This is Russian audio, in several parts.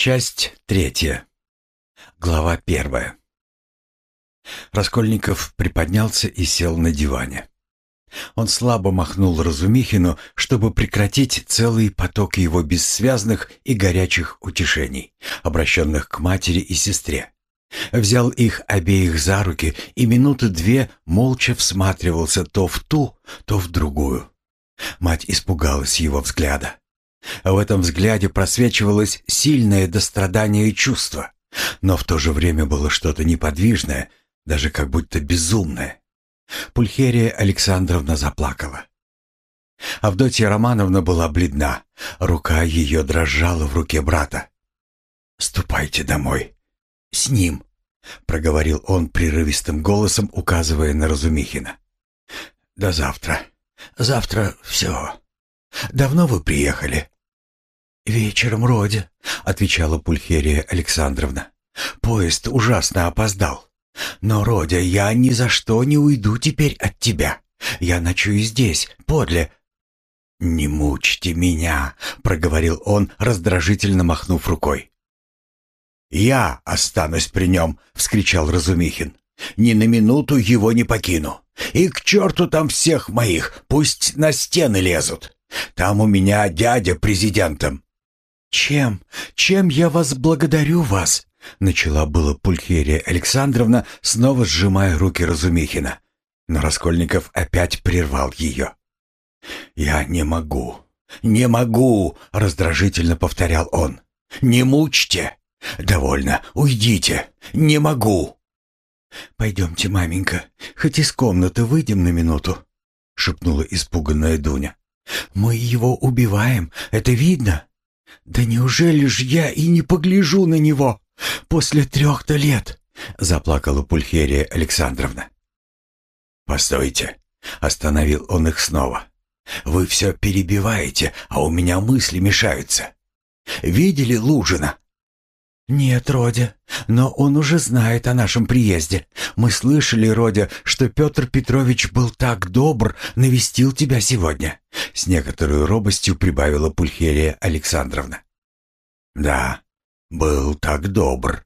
Часть третья. Глава первая. Раскольников приподнялся и сел на диване. Он слабо махнул Разумихину, чтобы прекратить целый поток его бессвязных и горячих утешений, обращенных к матери и сестре. Взял их обеих за руки и минуты две молча всматривался то в ту, то в другую. Мать испугалась его взгляда. В этом взгляде просвечивалось сильное дострадание чувство, но в то же время было что-то неподвижное, даже как будто безумное. Пульхерия Александровна заплакала. Авдотья Романовна была бледна, рука ее дрожала в руке брата. «Ступайте домой. С ним», — проговорил он прерывистым голосом, указывая на Разумихина. «До завтра. Завтра все. Давно вы приехали?» «Вечером, Родя», — отвечала Пульхерия Александровна. «Поезд ужасно опоздал. Но, Родя, я ни за что не уйду теперь от тебя. Я ночую здесь, подле». «Не мучьте меня», — проговорил он, раздражительно махнув рукой. «Я останусь при нем», — вскричал Разумихин. «Ни на минуту его не покину. И к черту там всех моих, пусть на стены лезут. Там у меня дядя президентом. «Чем? Чем я вас благодарю вас?» Начала было Пульхерия Александровна, снова сжимая руки Разумихина. Но Раскольников опять прервал ее. «Я не могу, не могу!» — раздражительно повторял он. «Не мучьте! Довольно, уйдите! Не могу!» «Пойдемте, маменька, хоть из комнаты выйдем на минуту», — шепнула испуганная Дуня. «Мы его убиваем, это видно. «Да неужели ж я и не погляжу на него после трех-то лет?» — заплакала Пульхерия Александровна. «Постойте!» — остановил он их снова. «Вы все перебиваете, а у меня мысли мешаются. Видели Лужина?» «Нет, Родя, но он уже знает о нашем приезде. Мы слышали, Родя, что Петр Петрович был так добр, навестил тебя сегодня», — с некоторой робостью прибавила Пульхерия Александровна. «Да, был так добр.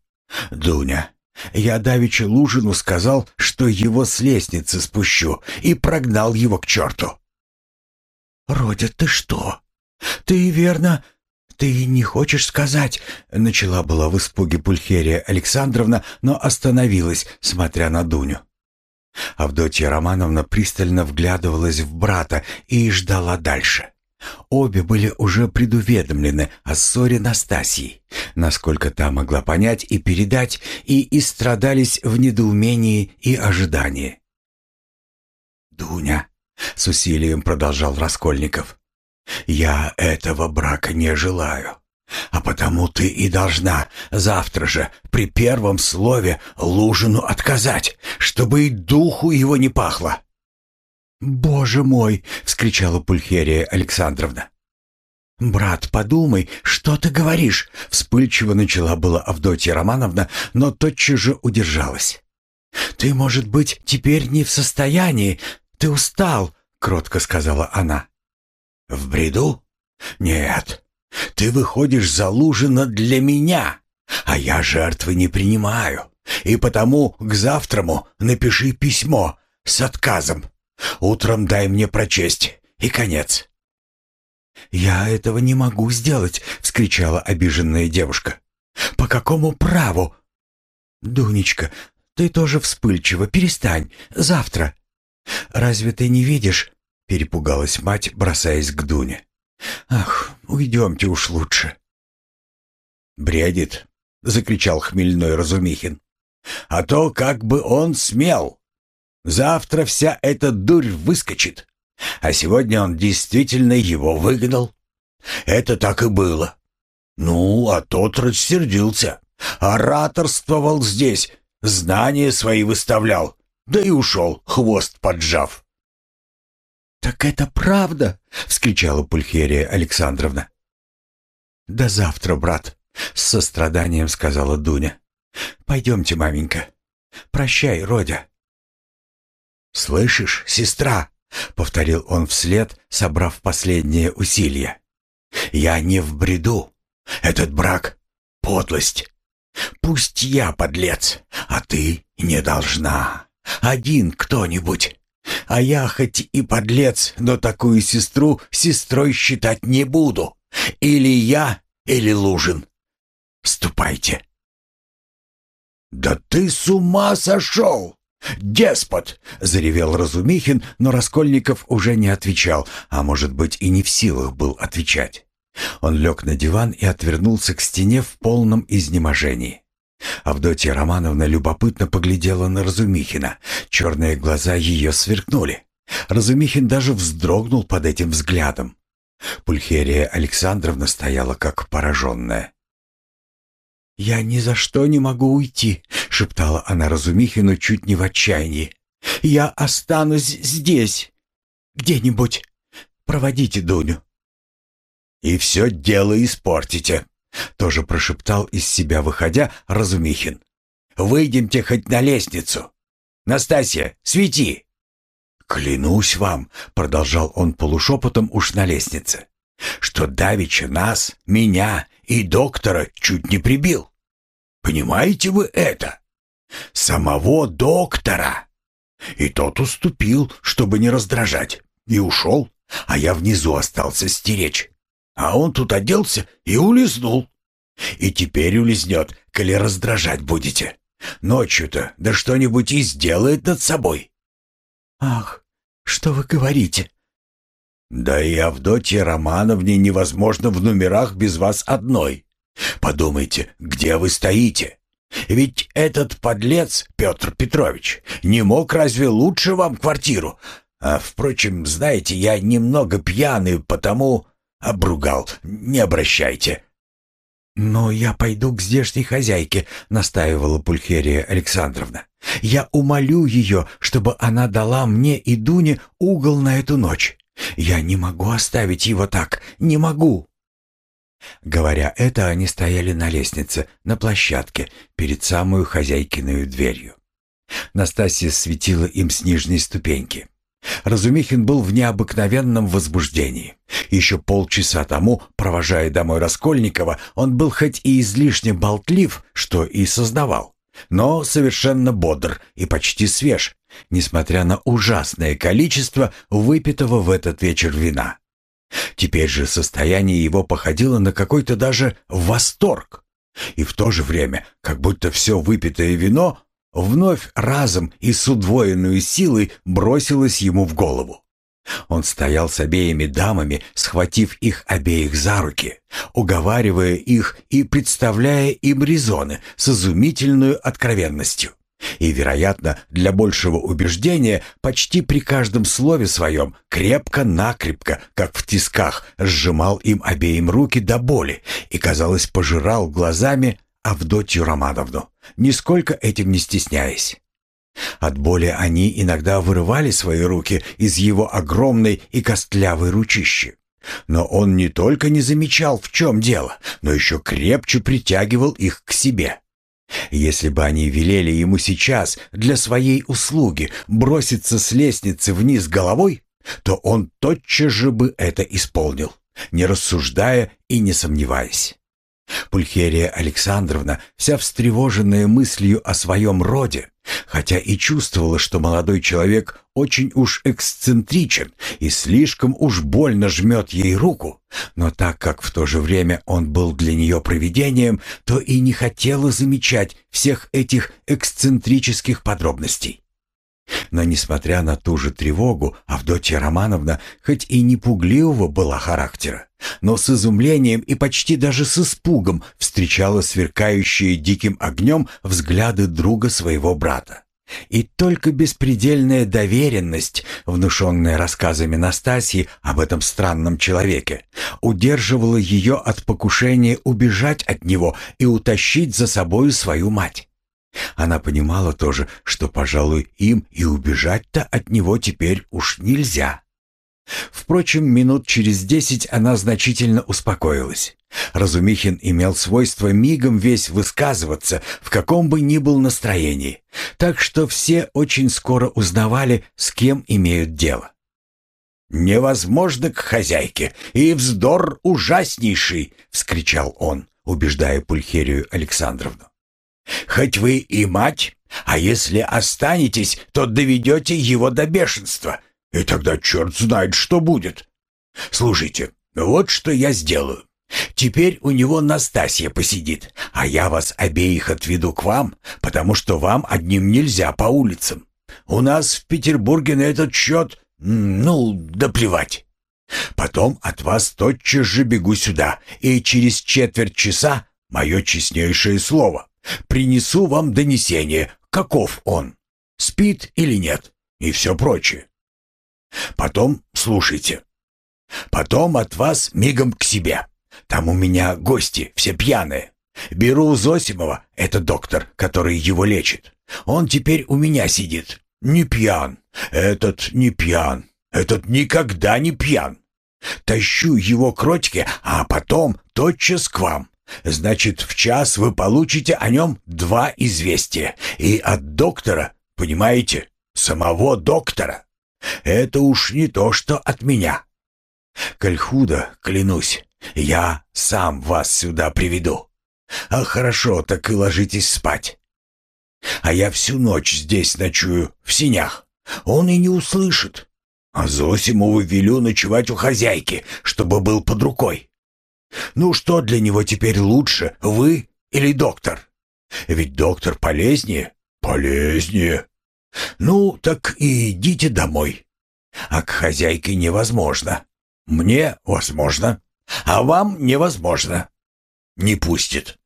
Дуня, я давеча Лужину сказал, что его с лестницы спущу, и прогнал его к черту». «Родя, ты что? Ты, верно, «Ты не хочешь сказать?» — начала была в испуге Пульхерия Александровна, но остановилась, смотря на Дуню. Авдотья Романовна пристально вглядывалась в брата и ждала дальше. Обе были уже предуведомлены о ссоре Настасии, насколько та могла понять и передать, и истрадались в недоумении и ожидании. «Дуня», — с усилием продолжал Раскольников, я этого брака не желаю. А потому ты и должна завтра же при первом слове Лужину отказать, чтобы и духу его не пахло. «Боже мой!» — вскричала Пульхерия Александровна. «Брат, подумай, что ты говоришь?» — вспыльчиво начала была Авдотья Романовна, но тотчас же удержалась. «Ты, может быть, теперь не в состоянии, ты устал», — кротко сказала она. В бреду? Нет. Ты выходишь за Лужина для меня, а я жертвы не принимаю. И потому к завтраму напиши письмо с отказом. Утром дай мне прочесть, и конец. «Я этого не могу сделать!» — вскричала обиженная девушка. «По какому праву?» «Дунечка, ты тоже вспыльчива, перестань. Завтра. Разве ты не видишь, Перепугалась мать, бросаясь к Дуне. «Ах, уйдемте уж лучше». «Бредит!» — закричал хмельной Разумихин. «А то как бы он смел! Завтра вся эта дурь выскочит, а сегодня он действительно его выгнал. Это так и было. Ну, а тот рассердился, ораторствовал здесь, знания свои выставлял, да и ушел, хвост поджав. «Так это правда!» — вскричала Пульхерия Александровна. «До завтра, брат!» — с состраданием сказала Дуня. «Пойдемте, маменька. Прощай, Родя». «Слышишь, сестра?» — повторил он вслед, собрав последнее усилие. «Я не в бреду. Этот брак подлость. Пусть я подлец, а ты не должна. Один кто-нибудь. А я хоть и подлец, но такую сестру сестрой считать не буду. Или я, или Лужин. Ступайте. «Да ты с ума сошел! Деспот!» — заревел Разумихин, но Раскольников уже не отвечал, а может быть и не в силах был отвечать. Он лег на диван и отвернулся к стене в полном изнеможении. Авдотья Романовна любопытно поглядела на Разумихина. Черные глаза ее сверкнули. Разумихин даже вздрогнул под этим взглядом. Пульхерия Александровна стояла как пораженная. «Я ни за что не могу уйти», — шептала она Разумихину чуть не в отчаянии. «Я останусь здесь, где-нибудь. Проводите Дуню». «И все дело испортите», — тоже прошептал из себя, выходя, Разумихин. «Выйдемте хоть на лестницу. Настасья, свети!» «Клянусь вам», — продолжал он полушепотом уж на лестнице, «что давеча нас, меня и доктора чуть не прибил. Понимаете вы это? Самого доктора!» И тот уступил, чтобы не раздражать, и ушел, а я внизу остался стеречь. А он тут оделся и улизнул. И теперь улизнет, коли раздражать будете. Ночью-то да что-нибудь и сделает над собой. Ах, что вы говорите?» «Да и Авдотье Романовне невозможно в номерах без вас одной. Подумайте, где вы стоите? Ведь этот подлец, Петр Петрович, не мог разве лучше вам квартиру? А, впрочем, знаете, я немного пьяный, потому обругал. Не обращайте». «Но я пойду к здешней хозяйке», — настаивала Пульхерия Александровна. «Я умолю ее, чтобы она дала мне и Дуне угол на эту ночь. Я не могу оставить его так, не могу». Говоря это, они стояли на лестнице, на площадке, перед самую хозяйкиную дверью. Настасья светила им с нижней ступеньки. Разумихин был в необыкновенном возбуждении. Еще полчаса тому, провожая домой Раскольникова, он был хоть и излишне болтлив, что и создавал, но совершенно бодр и почти свеж, несмотря на ужасное количество выпитого в этот вечер вина. Теперь же состояние его походило на какой-то даже восторг. И в то же время, как будто все выпитое вино вновь разом и с удвоенной силой бросилось ему в голову. Он стоял с обеими дамами, схватив их обеих за руки, уговаривая их и представляя им резоны с изумительной откровенностью. И, вероятно, для большего убеждения, почти при каждом слове своем крепко-накрепко, как в тисках, сжимал им обеим руки до боли и, казалось, пожирал глазами Авдотью Романовну, нисколько этим не стесняясь. От боли они иногда вырывали свои руки из его огромной и костлявой ручищи. Но он не только не замечал, в чем дело, но еще крепче притягивал их к себе. Если бы они велели ему сейчас для своей услуги броситься с лестницы вниз головой, то он тотчас же бы это исполнил, не рассуждая и не сомневаясь. Пульхерия Александровна, вся встревоженная мыслью о своем роде, хотя и чувствовала, что молодой человек очень уж эксцентричен и слишком уж больно жмет ей руку, но так как в то же время он был для нее провидением, то и не хотела замечать всех этих эксцентрических подробностей. Но, несмотря на ту же тревогу, Авдотья Романовна хоть и не пугливого была характера, но с изумлением и почти даже с испугом встречала сверкающие диким огнем взгляды друга своего брата. И только беспредельная доверенность, внушенная рассказами Настасьи об этом странном человеке, удерживала ее от покушения убежать от него и утащить за собою свою мать. Она понимала тоже, что, пожалуй, им и убежать-то от него теперь уж нельзя. Впрочем, минут через десять она значительно успокоилась. Разумихин имел свойство мигом весь высказываться, в каком бы ни был настроении, так что все очень скоро узнавали, с кем имеют дело. «Невозможно к хозяйке, и вздор ужаснейший!» — вскричал он. убеждая Пульхерию Александровну. «Хоть вы и мать, а если останетесь, то доведете его до бешенства, и тогда черт знает, что будет. Слушайте, вот что я сделаю. Теперь у него Настасья посидит, а я вас обеих отведу к вам, потому что вам одним нельзя по улицам. У нас в Петербурге на этот счет, ну, да плевать. Потом от вас тотчас же бегу сюда, и через четверть часа, мое честнейшее слово, принесу вам донесение, каков он, спит или нет, и все прочее. Потом слушайте. Потом от вас мигом к себе. Там у меня гости, все пьяные. Беру Зосимова, это доктор, который его лечит. Он теперь у меня сидит. Не пьян. Этот не пьян. Этот никогда не пьян. Тащу его к Родьке, а потом тотчас к вам. Значит, в час вы получите о нем два известия. И от доктора, понимаете, самого доктора. Это уж не то, что от меня. Кальхуда, клянусь, я сам вас сюда приведу. А хорошо, так и ложитесь спать. А я всю ночь здесь ночую, в синях. Он и не услышит. А Зосимову велю ночевать у хозяйки, чтобы был под рукой. Ну что для него теперь лучше, вы или доктор? Ведь доктор полезнее. Полезнее. Ну, так и идите домой. А к хозяйке невозможно. Мне возможно, а вам невозможно. Не пустит.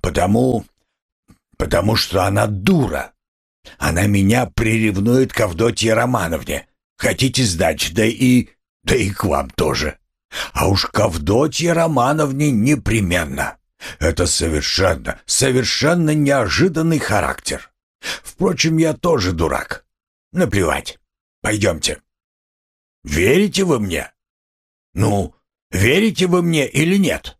Потому... потому что она дура. Она меня приревнует к Авдотье Романовне. Хотите сдать, да и... да и к вам тоже. А уж к Авдотье Романовне непременно. Это совершенно, совершенно неожиданный характер. Впрочем, я тоже дурак. Наплевать. Пойдемте. Верите вы мне? Ну, верите вы мне или нет?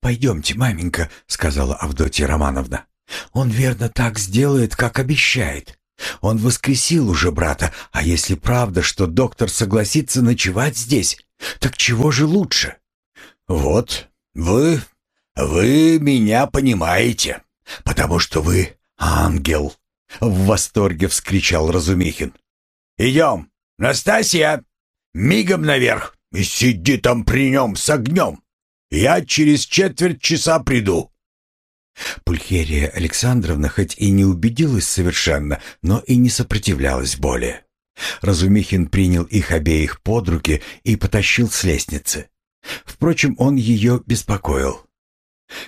«Пойдемте, маменька», — сказала Авдотья Романовна. «Он верно так сделает, как обещает. Он воскресил уже брата, а если правда, что доктор согласится ночевать здесь, так чего же лучше?» «Вот, вы, вы меня понимаете, потому что вы ангел», — в восторге вскричал Разумихин. «Идем, Настасья, мигом наверх и сиди там при нем с огнем. Я через четверть часа приду». Пульхерия Александровна хоть и не убедилась совершенно, но и не сопротивлялась более. Разумихин принял их обеих под руки и потащил с лестницы. Впрочем, он ее беспокоил.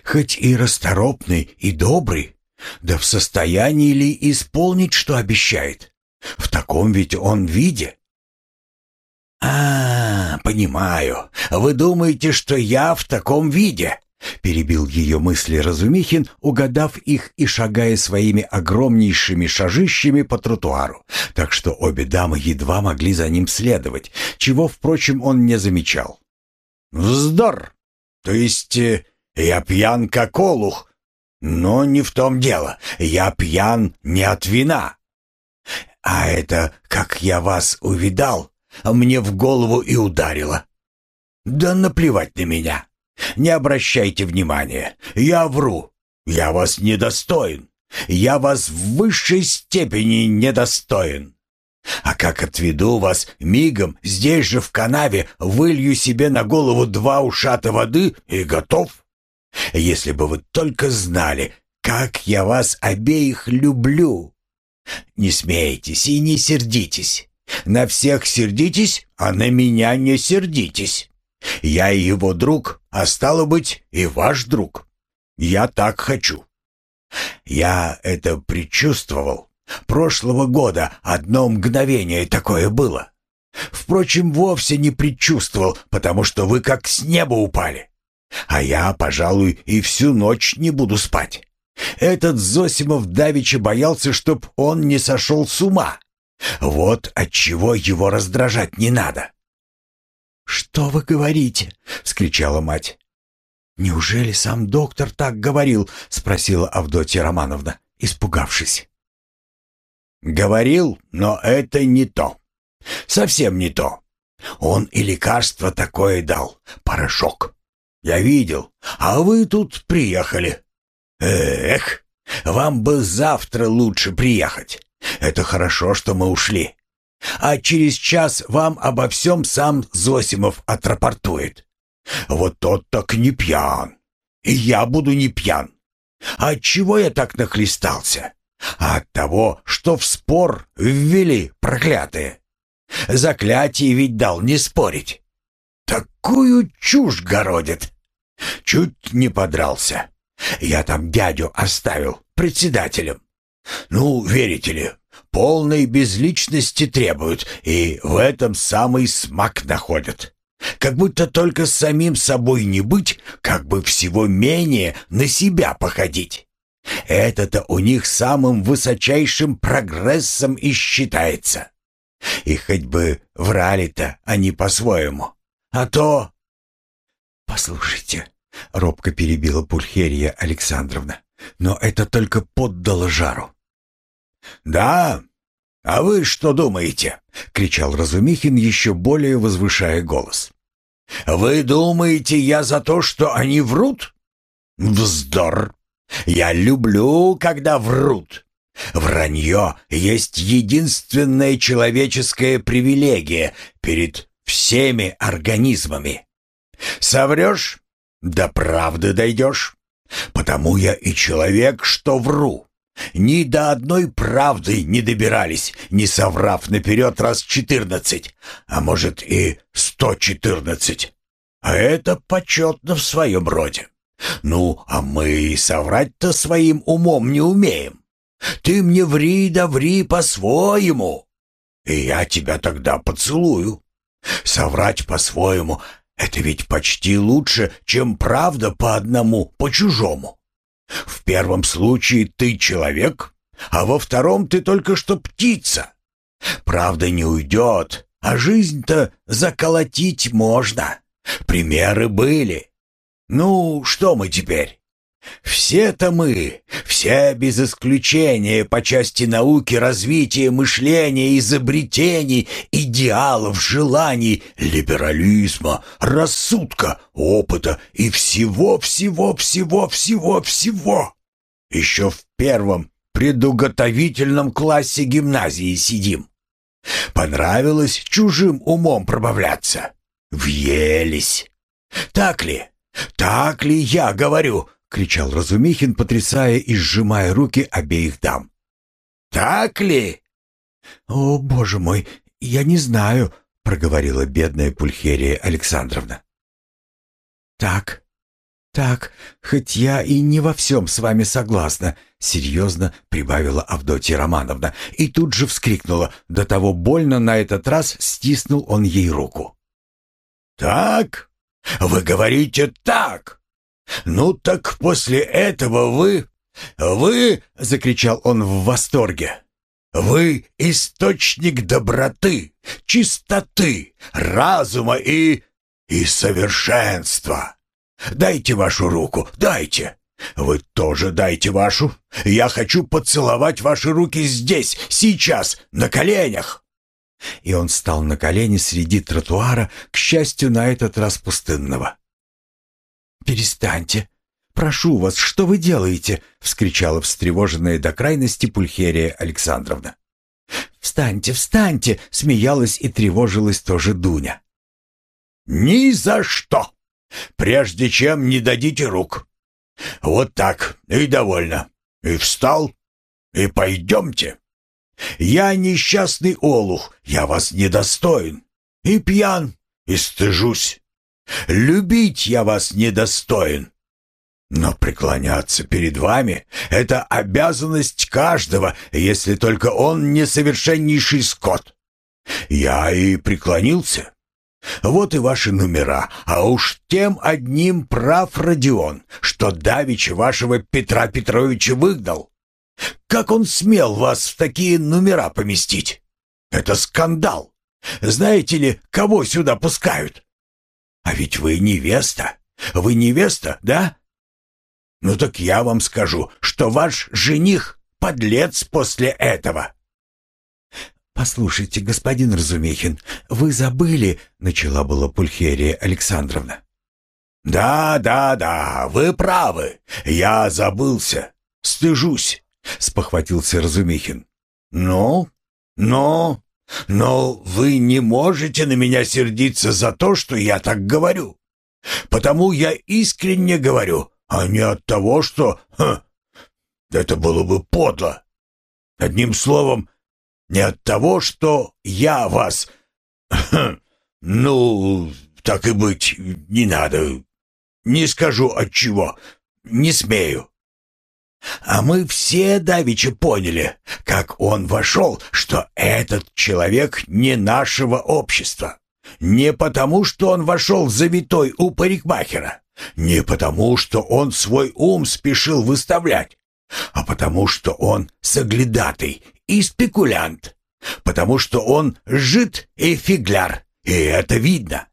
Хоть и расторопный, и добрый, да в состоянии ли исполнить, что обещает? В таком ведь он виде. «А, понимаю. Вы думаете, что я в таком виде?» Перебил ее мысли Разумихин, угадав их и шагая своими огромнейшими шажищами по тротуару, так что обе дамы едва могли за ним следовать, чего, впрочем, он не замечал. «Вздор! То есть э, я пьян как олух, но не в том дело. Я пьян не от вина. А это, как я вас увидал, мне в голову и ударило. Да наплевать на меня. Не обращайте внимания. Я вру. Я вас недостоин. Я вас в высшей степени недостоин. А как отведу вас мигом здесь же в канаве, вылью себе на голову два ушата воды и готов. Если бы вы только знали, как я вас обеих люблю. Не смейтесь и не сердитесь. На всех сердитесь, а на меня не сердитесь. Я его друг, а стало быть, и ваш друг. Я так хочу. Я это предчувствовал. Прошлого года одно мгновение такое было. Впрочем, вовсе не предчувствовал, потому что вы как с неба упали. А я, пожалуй, и всю ночь не буду спать. Этот Зосимов давеча боялся, чтоб он не сошел с ума. Вот отчего его раздражать не надо. «Что вы говорите?» — вскричала мать. «Неужели сам доктор так говорил?» — спросила Авдотья Романовна, испугавшись. «Говорил, но это не то. Совсем не то. Он и лекарство такое дал, порошок. Я видел. А вы тут приехали. Эх, вам бы завтра лучше приехать. Это хорошо, что мы ушли. А через час вам обо всем сам Зосимов отрапортует. Вот тот так не пьян. И я буду не пьян. А от чего я так нахлестался? А от того, что в спор ввели проклятые. Заклятие ведь дал не спорить. Такую чушь городит. Чуть не подрался. Я там дядю оставил председателем. Ну, верите ли, полной безличности требуют, и в этом самый смак находят. Как будто только самим собой не быть, как бы всего менее на себя походить. Это-то у них самым высочайшим прогрессом и считается. И хоть бы врали-то они по-своему. А то... «Послушайте», — робко перебила Пульхерия Александровна, «но это только поддало жару». «Да? А вы что думаете?» — кричал Разумихин, еще более возвышая голос. «Вы думаете, я за то, что они врут? Вздор! Я люблю, когда врут. Вранье есть единственная человеческая привилегия перед всеми организмами. Соврешь, до правды дойдешь. Потому я и человек, что вру. Ни до одной правды не добирались, не соврав наперед раз четырнадцать, а может и сто четырнадцать. А это почетно в своем роде. Ну, а мы соврать-то своим умом не умеем. Ты мне ври да ври по-своему, и я тебя тогда поцелую. Соврать по-своему — это ведь почти лучше, чем правда по одному, по чужому. В первом случае ты человек, а во втором ты только что птица. Правда не уйдет, а жизнь-то заколотить можно. Примеры были. Ну, что мы теперь? Все-то мы, все без исключения по части науки, развития мышления, изобретений, идеалов, желаний, либерализма, рассудка, опыта и всего-всего-всего-всего-всего. Еще в первом предуготовительном классе гимназии сидим. Понравилось чужим умом пробавляться? Въелись. Так ли? Так ли я говорю? Кричал Разумихин, потрясая и сжимая руки обеих дам. «Так ли?» «О, боже мой, я не знаю», — проговорила бедная Пульхерия Александровна. «Так, так, хоть я и не во всем с вами согласна», — серьезно прибавила Авдотья Романовна и тут же вскрикнула. До того больно на этот раз стиснул он ей руку. «Так? Вы говорите так?» «Ну так после этого вы... Вы...» — закричал он в восторге. «Вы — источник доброты, чистоты, разума и... и совершенства. Дайте вашу руку, дайте. Вы тоже дайте вашу. Я хочу поцеловать ваши руки здесь, сейчас, на коленях». И он стал на колени среди тротуара, к счастью, на этот раз пустынного. «Перестаньте! Прошу вас, что вы делаете?» — вскричала встревоженная до крайности Пульхерия Александровна. «Встаньте, встаньте!» — смеялась и тревожилась тоже Дуня. «Ни за что! Прежде чем не дадите рук. Вот так, и довольно. И встал, и пойдемте. Я несчастный олух, я вас недостоин. И пьян, и стыжусь. Любить я вас недостоин. Но преклоняться перед вами — это обязанность каждого, если только он не совершеннейший скот. Я и преклонился. Вот и ваши номера, а уж тем одним прав Родион, что давеча вашего Петра Петровича выгнал. Как он смел вас в такие номера поместить? Это скандал. Знаете ли, кого сюда пускают? А ведь вы невеста. Вы невеста, да? Ну так я вам скажу, что ваш жених подлец после этого. «Послушайте, господин Разумихин, вы забыли...» — начала была Пульхерия Александровна. «Да, да, да, вы правы. Я забылся. Стыжусь», — спохватился Разумихин. «Ну, ну, но вы не можете на меня сердиться за то, что я так говорю. Потому я искренне говорю, а не от того, что... Ха, это было бы подло. Одним словом, не от того, что я вас... Ха, ну, так и быть, не надо. Не скажу от чего. Не смею. А мы все давеча поняли, как он вошел, что этот человек не нашего общества. Не потому, что он вошел завитой у парикмахера, не потому, что он свой ум спешил выставлять, а потому, что он соглядатый и спекулянт, потому что он жид и фигляр, и это видно.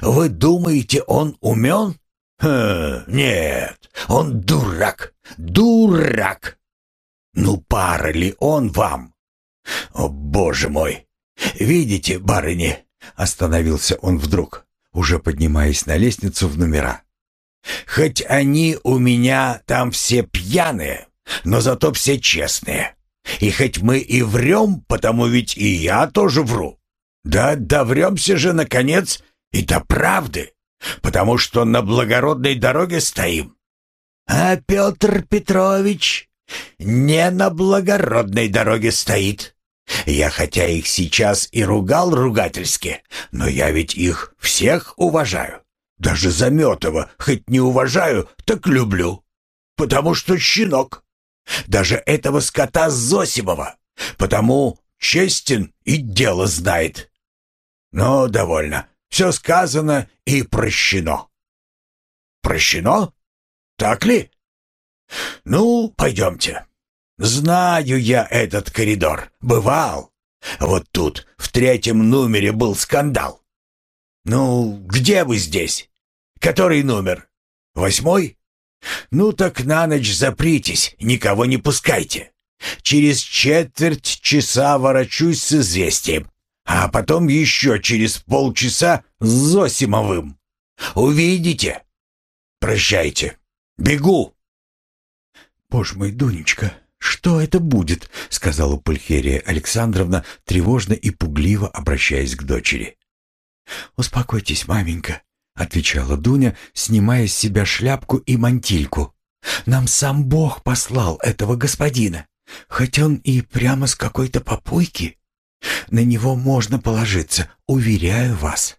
Вы думаете, он умен? Ха, нет, он дурак, дурак. Ну, пара ли он вам? О, боже мой! Видите, барыни, остановился он вдруг, уже поднимаясь на лестницу в номера. Хоть они у меня там все пьяные, но зато все честные. И хоть мы и врем, потому ведь и я тоже вру. Да довремся же, наконец, и до правды потому что на благородной дороге стоим. А Петр Петрович не на благородной дороге стоит. Я хотя их сейчас и ругал ругательски, но я ведь их всех уважаю. Даже Заметова хоть не уважаю, так люблю. Потому что щенок. Даже этого скота Зосимова. Потому честен и дело знает. Но довольно. Все сказано и прощено. Прощено? Так ли? Ну, пойдемте. Знаю я этот коридор. Бывал. Вот тут, в третьем номере, был скандал. Ну, где вы здесь? Который номер? Восьмой? Ну так на ночь запритесь, никого не пускайте. Через четверть часа ворочусь с известием а потом еще через полчаса с Зосимовым. Увидите. Прощайте. Бегу. Боже мой, Дунечка, что это будет? сказала Пульхерия Александровна, тревожно и пугливо обращаясь к дочери. Успокойтесь, маменька, отвечала Дуня, снимая с себя шляпку и мантильку. Нам сам Бог послал этого господина, хоть он и прямо с какой-то попойки. На него можно положиться, уверяю вас.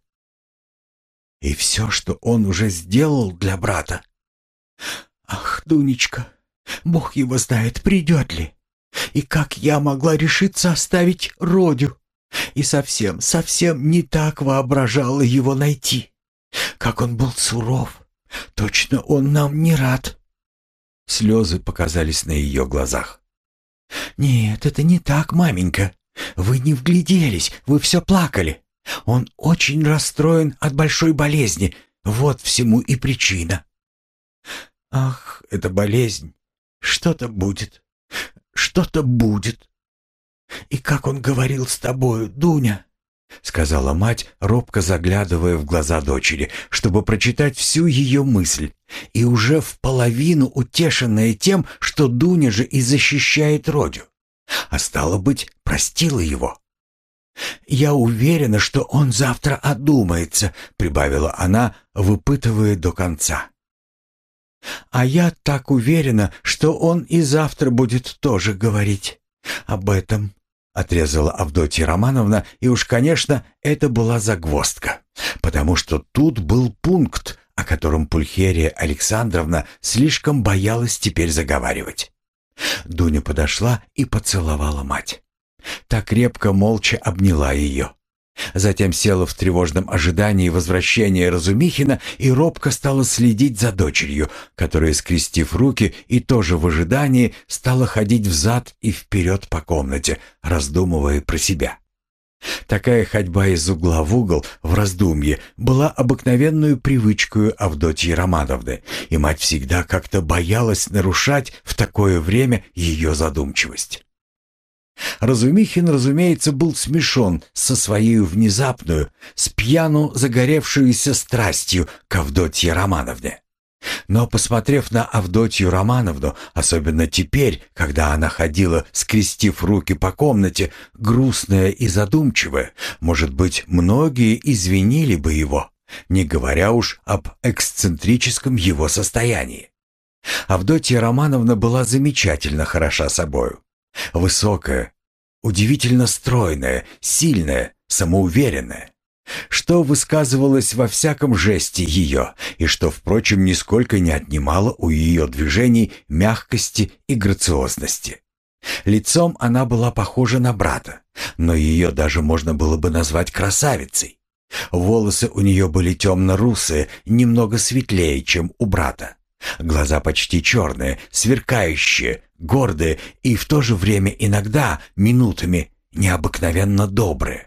И все, что он уже сделал для брата. Ах, Дунечка, Бог его знает, придет ли. И как я могла решиться оставить Родю? И совсем, совсем не так воображала его найти. Как он был суров. Точно он нам не рад. Слезы показались на ее глазах. «Нет, это не так, маменька. Вы не вгляделись, вы все плакали. Он очень расстроен от большой болезни. Вот всему и причина. Ах, эта болезнь. Что-то будет. Что-то будет. И как он говорил с тобою, Дуня? — сказала мать, робко заглядывая в глаза дочери, чтобы прочитать всю ее мысль, и уже в половину утешенная тем, что Дуня же и защищает Родю а стало быть, простила его. «Я уверена, что он завтра одумается», — прибавила она, выпытывая до конца. «А я так уверена, что он и завтра будет тоже говорить об этом», — отрезала Авдотья Романовна, и уж, конечно, это была загвоздка, потому что тут был пункт, о котором Пульхерия Александровна слишком боялась теперь заговаривать. Дуня подошла и поцеловала мать. Так крепко молча обняла ее. Затем села в тревожном ожидании возвращения Разумихина и робко стала следить за дочерью, которая, скрестив руки и тоже в ожидании, стала ходить взад и вперед по комнате, раздумывая про себя. Такая ходьба из угла в угол в раздумье была обыкновенную привычкой Авдотьи Романовны, и мать всегда как-то боялась нарушать в такое время ее задумчивость. Разумихин, разумеется, был смешон со своей внезапную, с пьяну загоревшуюся страстью к Авдотье Романовне. Но, посмотрев на Авдотью Романовну, особенно теперь, когда она ходила, скрестив руки по комнате, грустная и задумчивая, может быть, многие извинили бы его, не говоря уж об эксцентрическом его состоянии. Авдотья Романовна была замечательно хороша собою. Высокая, удивительно стройная, сильная, самоуверенная что высказывалось во всяком жесте ее и что, впрочем, нисколько не отнимало у ее движений мягкости и грациозности. Лицом она была похожа на брата, но ее даже можно было бы назвать красавицей. Волосы у нее были темно-русые, немного светлее, чем у брата. Глаза почти черные, сверкающие, гордые и в то же время иногда, минутами, необыкновенно добрые.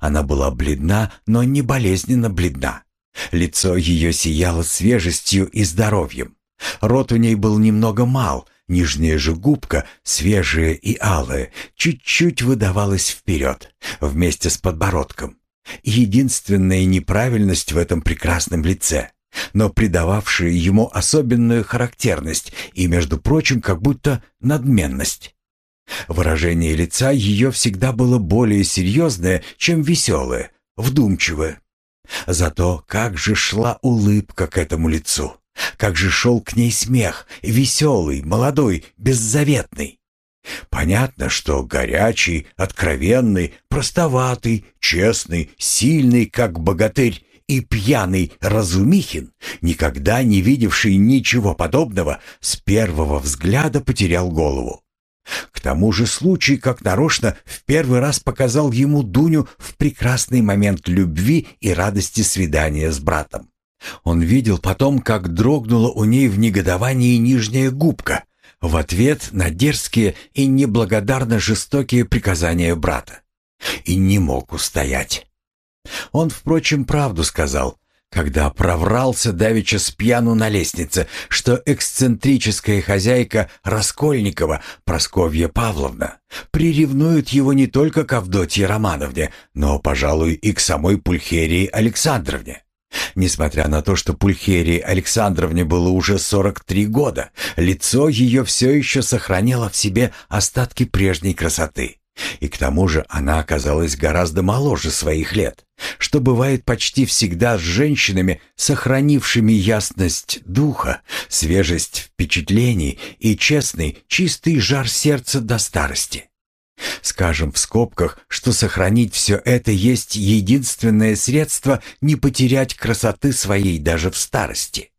Она была бледна, но не болезненно бледна. Лицо ее сияло свежестью и здоровьем. Рот у ней был немного мал, нижняя же губка, свежая и алая, чуть-чуть выдавалась вперед, вместе с подбородком. Единственная неправильность в этом прекрасном лице, но придававшая ему особенную характерность и, между прочим, как будто надменность. Выражение лица ее всегда было более серьезное, чем веселое, вдумчивое. Зато как же шла улыбка к этому лицу, как же шел к ней смех, веселый, молодой, беззаветный. Понятно, что горячий, откровенный, простоватый, честный, сильный, как богатырь, и пьяный Разумихин, никогда не видевший ничего подобного, с первого взгляда потерял голову. К тому же случай, как нарочно, в первый раз показал ему Дуню в прекрасный момент любви и радости свидания с братом. Он видел потом, как дрогнула у ней в негодовании нижняя губка в ответ на дерзкие и неблагодарно жестокие приказания брата. И не мог устоять. Он, впрочем, правду сказал, когда проврался давеча с пьяну на лестнице, что эксцентрическая хозяйка Раскольникова, Просковья Павловна, приревнует его не только к Авдотье Романовне, но, пожалуй, и к самой Пульхерии Александровне. Несмотря на то, что Пульхерии Александровне было уже 43 года, лицо ее все еще сохраняло в себе остатки прежней красоты. И к тому же она оказалась гораздо моложе своих лет, что бывает почти всегда с женщинами, сохранившими ясность духа, свежесть впечатлений и честный, чистый жар сердца до старости. Скажем в скобках, что сохранить все это есть единственное средство не потерять красоты своей даже в старости.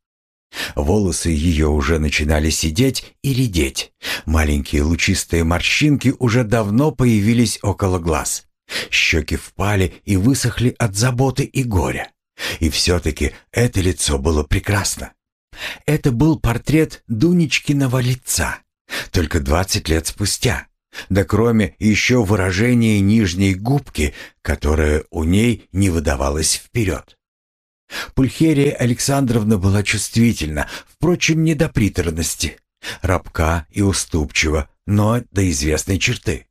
Волосы ее уже начинали сидеть и редеть. Маленькие лучистые морщинки уже давно появились около глаз. Щеки впали и высохли от заботы и горя. И все-таки это лицо было прекрасно. Это был портрет Дунечкиного лица, только двадцать лет спустя. Да кроме еще выражения нижней губки, которое у ней не выдавалось вперед. Пульхерия Александровна была чувствительна, впрочем, не до приторности, рабка и уступчива, но до известной черты.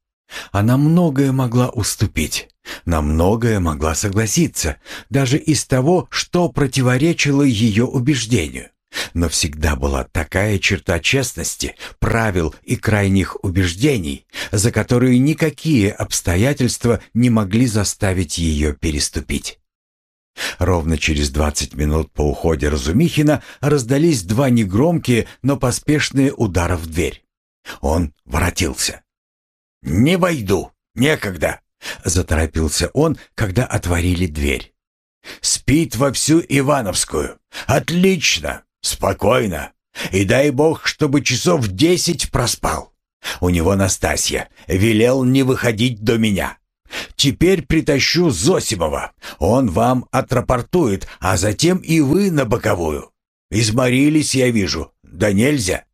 Она многое могла уступить, на многое могла согласиться, даже из того, что противоречило ее убеждению. Но всегда была такая черта честности, правил и крайних убеждений, за которые никакие обстоятельства не могли заставить ее переступить. Ровно через двадцать минут по уходе Разумихина раздались два негромкие, но поспешные удара в дверь. Он воротился. «Не войду, некогда», — заторопился он, когда отворили дверь. «Спит во всю Ивановскую. Отлично, спокойно. И дай бог, чтобы часов десять проспал. У него Настасья велел не выходить до меня. Теперь притащу Зосимова. Он вам отрапортует, а затем и вы на боковую. Изморились, я вижу. Да нельзя.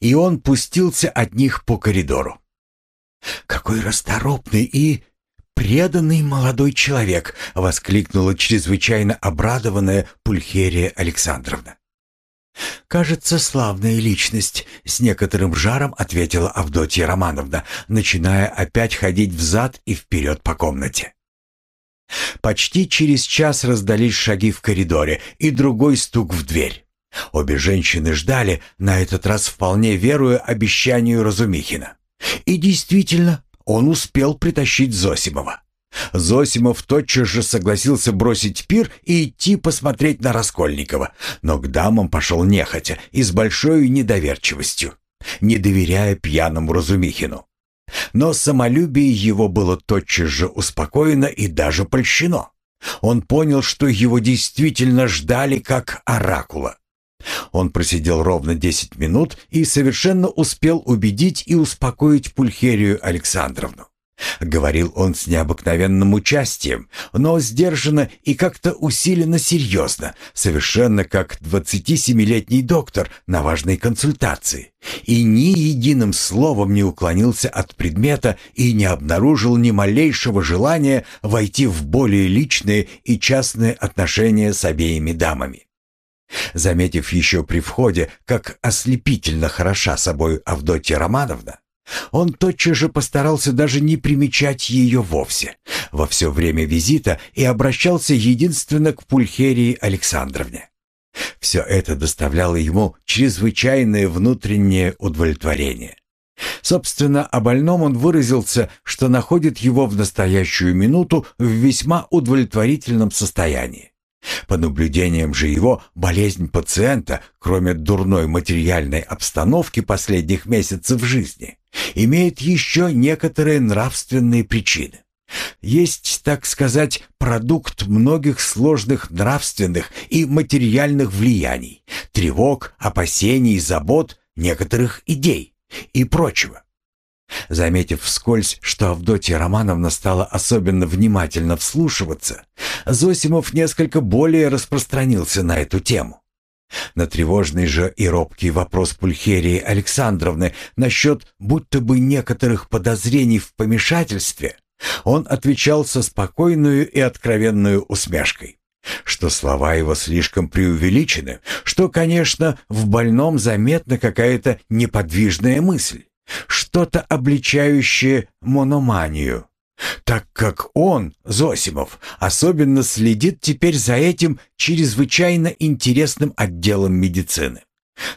И он пустился от них по коридору. Какой расторопный и преданный молодой человек, воскликнула чрезвычайно обрадованная Пульхерия Александровна. «Кажется, славная личность», — с некоторым жаром ответила Авдотья Романовна, начиная опять ходить взад и вперед по комнате. Почти через час раздались шаги в коридоре и другой стук в дверь. Обе женщины ждали, на этот раз вполне веруя обещанию Разумихина. И действительно, он успел притащить Зосимова. Зосимов тотчас же согласился бросить пир и идти посмотреть на Раскольникова, но к дамам пошел нехотя и с большой недоверчивостью, не доверяя пьяному Разумихину. Но самолюбие его было тотчас же успокоено и даже польщено. Он понял, что его действительно ждали как оракула. Он просидел ровно десять минут и совершенно успел убедить и успокоить Пульхерию Александровну. Говорил он с необыкновенным участием, но сдержанно и как-то усиленно серьезно, совершенно как 27-летний доктор на важной консультации. И ни единым словом не уклонился от предмета и не обнаружил ни малейшего желания войти в более личные и частные отношения с обеими дамами. Заметив еще при входе, как ослепительно хороша собой Авдотья Романовна, он тотчас же постарался даже не примечать ее вовсе во все время визита и обращался единственно к Пульхерии Александровне. Все это доставляло ему чрезвычайное внутреннее удовлетворение. Собственно, о больном он выразился, что находит его в настоящую минуту в весьма удовлетворительном состоянии. По наблюдениям же его, болезнь пациента, кроме дурной материальной обстановки последних месяцев жизни, имеет еще некоторые нравственные причины. Есть, так сказать, продукт многих сложных нравственных и материальных влияний, тревог, опасений, забот, некоторых идей и прочего. Заметив вскользь, что Авдотья Романовна стала особенно внимательно вслушиваться, Зосимов несколько более распространился на эту тему. На тревожный же и робкий вопрос Пульхерии Александровны насчет будто бы некоторых подозрений в помешательстве он отвечал со спокойную и откровенную усмешкой, что слова его слишком преувеличены, что, конечно, в больном заметна какая-то неподвижная мысль, что-то обличающее мономанию, так как он, Зосимов, особенно следит теперь за этим чрезвычайно интересным отделом медицины.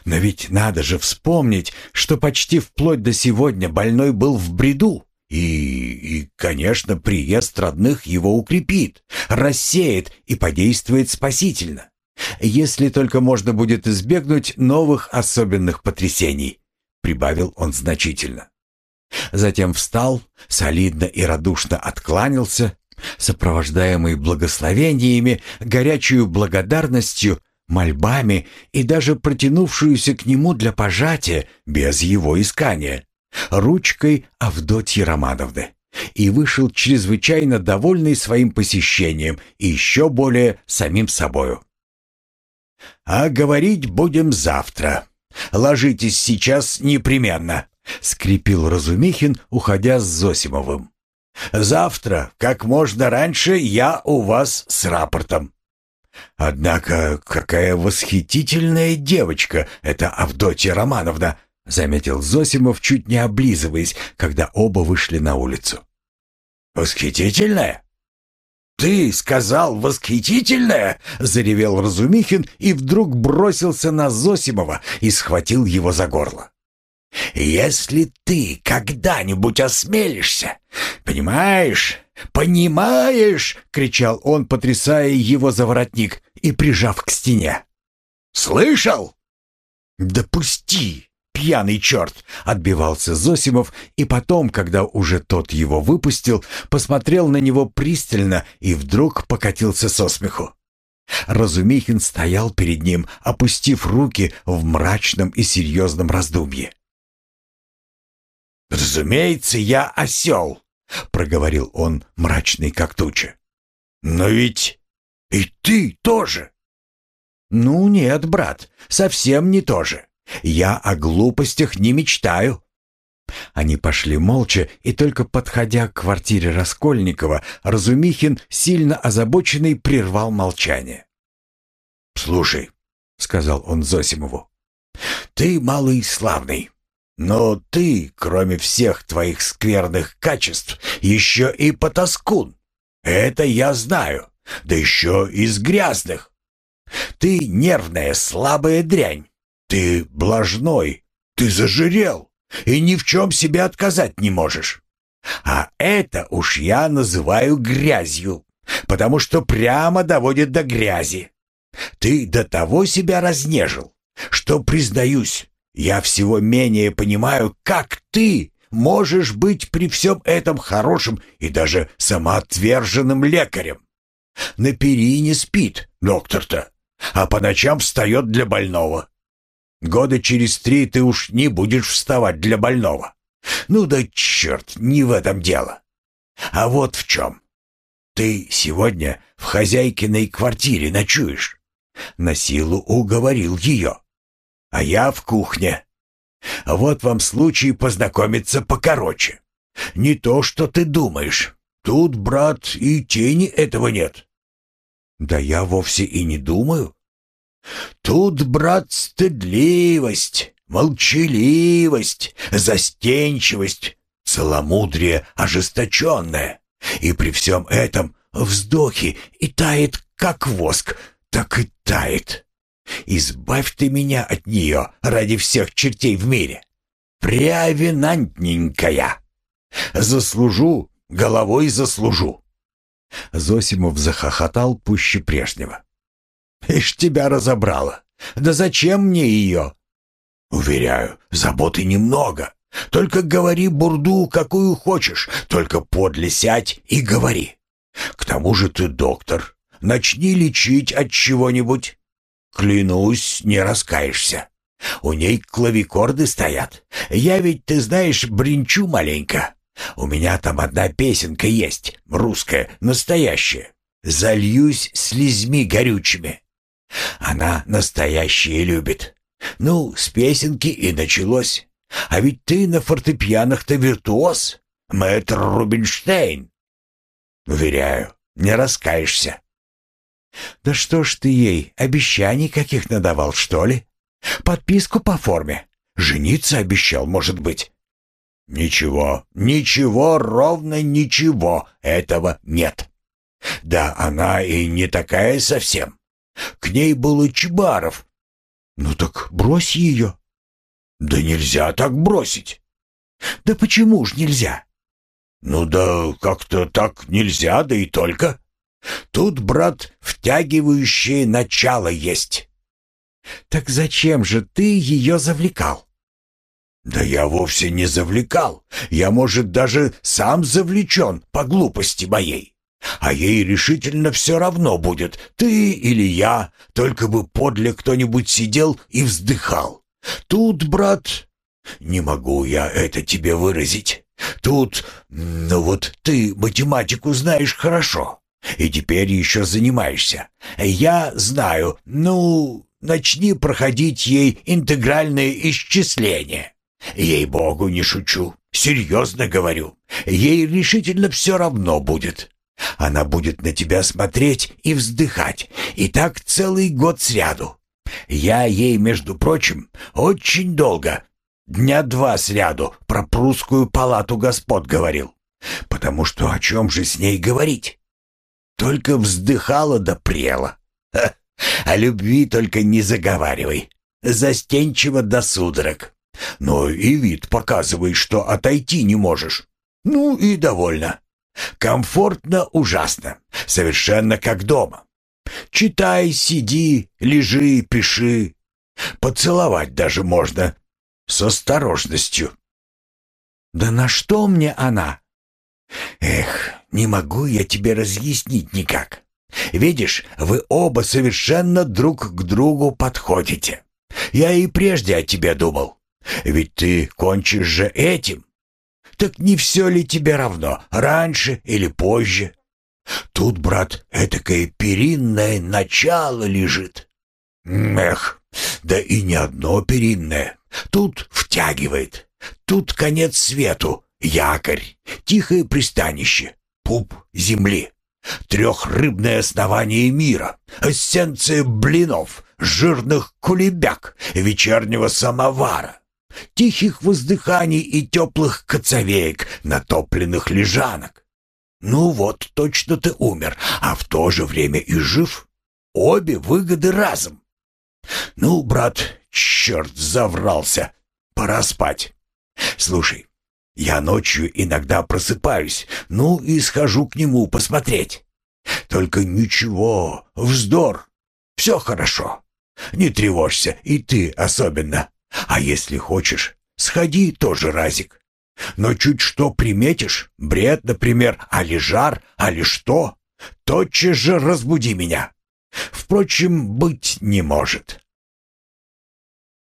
Но ведь надо же вспомнить, что почти вплоть до сегодня больной был в бреду. И, и, конечно, приезд родных его укрепит, рассеет и подействует спасительно. Если только можно будет избегнуть новых особенных потрясений, прибавил он значительно. Затем встал, солидно и радушно откланялся, сопровождаемый благословениями, горячую благодарностью, мольбами и даже протянувшуюся к нему для пожатия, без его искания, ручкой Авдотьи Романовны, и вышел чрезвычайно довольный своим посещением и еще более самим собою. «А говорить будем завтра. Ложитесь сейчас непременно», — скрипел Разумихин, уходя с Зосимовым. «Завтра, как можно раньше, я у вас с рапортом». «Однако какая восхитительная девочка эта Авдотья Романовна!» — заметил Зосимов, чуть не облизываясь, когда оба вышли на улицу. «Восхитительная?» «Ты сказал восхитительная?» — заревел Разумихин и вдруг бросился на Зосимова и схватил его за горло. Если ты когда-нибудь осмелишься, понимаешь, понимаешь, кричал он, потрясая его за воротник и прижав к стене. Слышал? Допусти, пьяный черт, отбивался Зосимов, и потом, когда уже тот его выпустил, посмотрел на него пристально и вдруг покатился со смеху. Разумихин стоял перед ним, опустив руки в мрачном и серьезном раздумье. «Разумеется, я осел», — проговорил он, мрачный как туча. «Но ведь и ты тоже». «Ну нет, брат, совсем не то же. Я о глупостях не мечтаю». Они пошли молча, и только подходя к квартире Раскольникова, Разумихин, сильно озабоченный, прервал молчание. «Слушай, — сказал он Зосимову. «Ты малый славный, но ты, кроме всех твоих скверных качеств, еще и потаскун. Это я знаю, да еще из грязных. Ты нервная, слабая дрянь. Ты блажной, ты зажирел и ни в чем себе отказать не можешь. А это уж я называю грязью, потому что прямо доводит до грязи. Ты до того себя разнежил, что, признаюсь, я всего менее понимаю, как ты можешь быть при всем этом хорошим и даже самоотверженным лекарем. На перине спит доктор-то, а по ночам встает для больного. Года через три ты уж не будешь вставать для больного. Ну да черт, не в этом дело. А вот в чем. Ты сегодня в хозяйкиной квартире ночуешь. На силу уговорил ее. А я в кухне. Вот вам случай познакомиться покороче. Не то, что ты думаешь. Тут, брат, и тени этого нет. Да я вовсе и не думаю. Тут, брат, стыдливость, молчаливость, застенчивость, целомудрие ожесточенное. И при всем этом вздохи и тает, как воск, так и тает. Избавь ты меня от нее ради всех чертей в мире. Преавинантненькая. Заслужу, головой заслужу. Зосимов захохотал пуще прежнего. «Ишь тебя разобрала! Да зачем мне ее?» «Уверяю, заботы немного. Только говори бурду, какую хочешь, только подле и говори. К тому же ты доктор. Начни лечить от чего-нибудь. Клянусь, не раскаешься. У ней клавикорды стоят. Я ведь, ты знаешь, бренчу маленько. У меня там одна песенка есть, русская, настоящая. Зальюсь слезьми горючими. Она настоящие любит. Ну, с песенки и началось. А ведь ты на фортепианах-то виртуоз, мэтр Рубинштейн. Уверяю, не раскаешься. Да что ж ты ей, обещаний каких надавал, что ли? Подписку по форме. Жениться обещал, может быть. Ничего, ничего, ровно ничего этого нет. Да она и не такая совсем. К ней был и Чебаров. Ну так брось ее. Да нельзя так бросить. Да почему ж нельзя? Ну да как-то так нельзя, да и только. Тут, брат, втягивающее начало есть. Так зачем же ты ее завлекал? Да я вовсе не завлекал. Я, может, даже сам завлечен по глупости моей. А ей решительно все равно будет, ты или я, только бы подле кто-нибудь сидел и вздыхал. Тут, брат, не могу я это тебе выразить. Тут, ну вот ты математику знаешь хорошо. И теперь еще занимаешься. Я знаю, ну, начни проходить ей интегральное исчисление. Ей-богу, не шучу. Серьезно говорю. Ей решительно все равно будет. Она будет на тебя смотреть и вздыхать. И так целый год сряду. Я ей, между прочим, очень долго, дня два сряду, про прусскую палату господ говорил. Потому что о чем же с ней говорить? Только вздыхала да прела. Ха, о любви только не заговаривай. Застенчиво до судорог. Но и вид показывает, что отойти не можешь. Ну и довольно. Комфортно ужасно. Совершенно как дома. Читай, сиди, лежи, пиши. Поцеловать даже можно. С осторожностью. Да на что мне она? Эх, не могу я тебе разъяснить никак. Видишь, вы оба совершенно друг к другу подходите. Я и прежде о тебе думал. Ведь ты кончишь же этим. Так не все ли тебе равно, раньше или позже? Тут, брат, этакое перинное начало лежит. Эх, да и не одно перинное. Тут втягивает. Тут конец свету, якорь, тихое пристанище, пуп земли. трехрыбное основание мира, эссенция блинов, жирных кулебяк, вечернего самовара, тихих воздыханий и теплых коцовеек, натопленных лежанок. Ну вот, точно ты умер, а в то же время и жив. Обе выгоды разом. Ну, брат, черт заврался. Пора спать. Слушай, я ночью иногда просыпаюсь, ну и схожу к нему посмотреть. Только ничего, вздор. Все хорошо. Не тревожься, и ты особенно. А если хочешь, сходи тоже разик. Но чуть что приметишь, бред, например, али жар, али что, тотчас же разбуди меня. Впрочем, быть не может.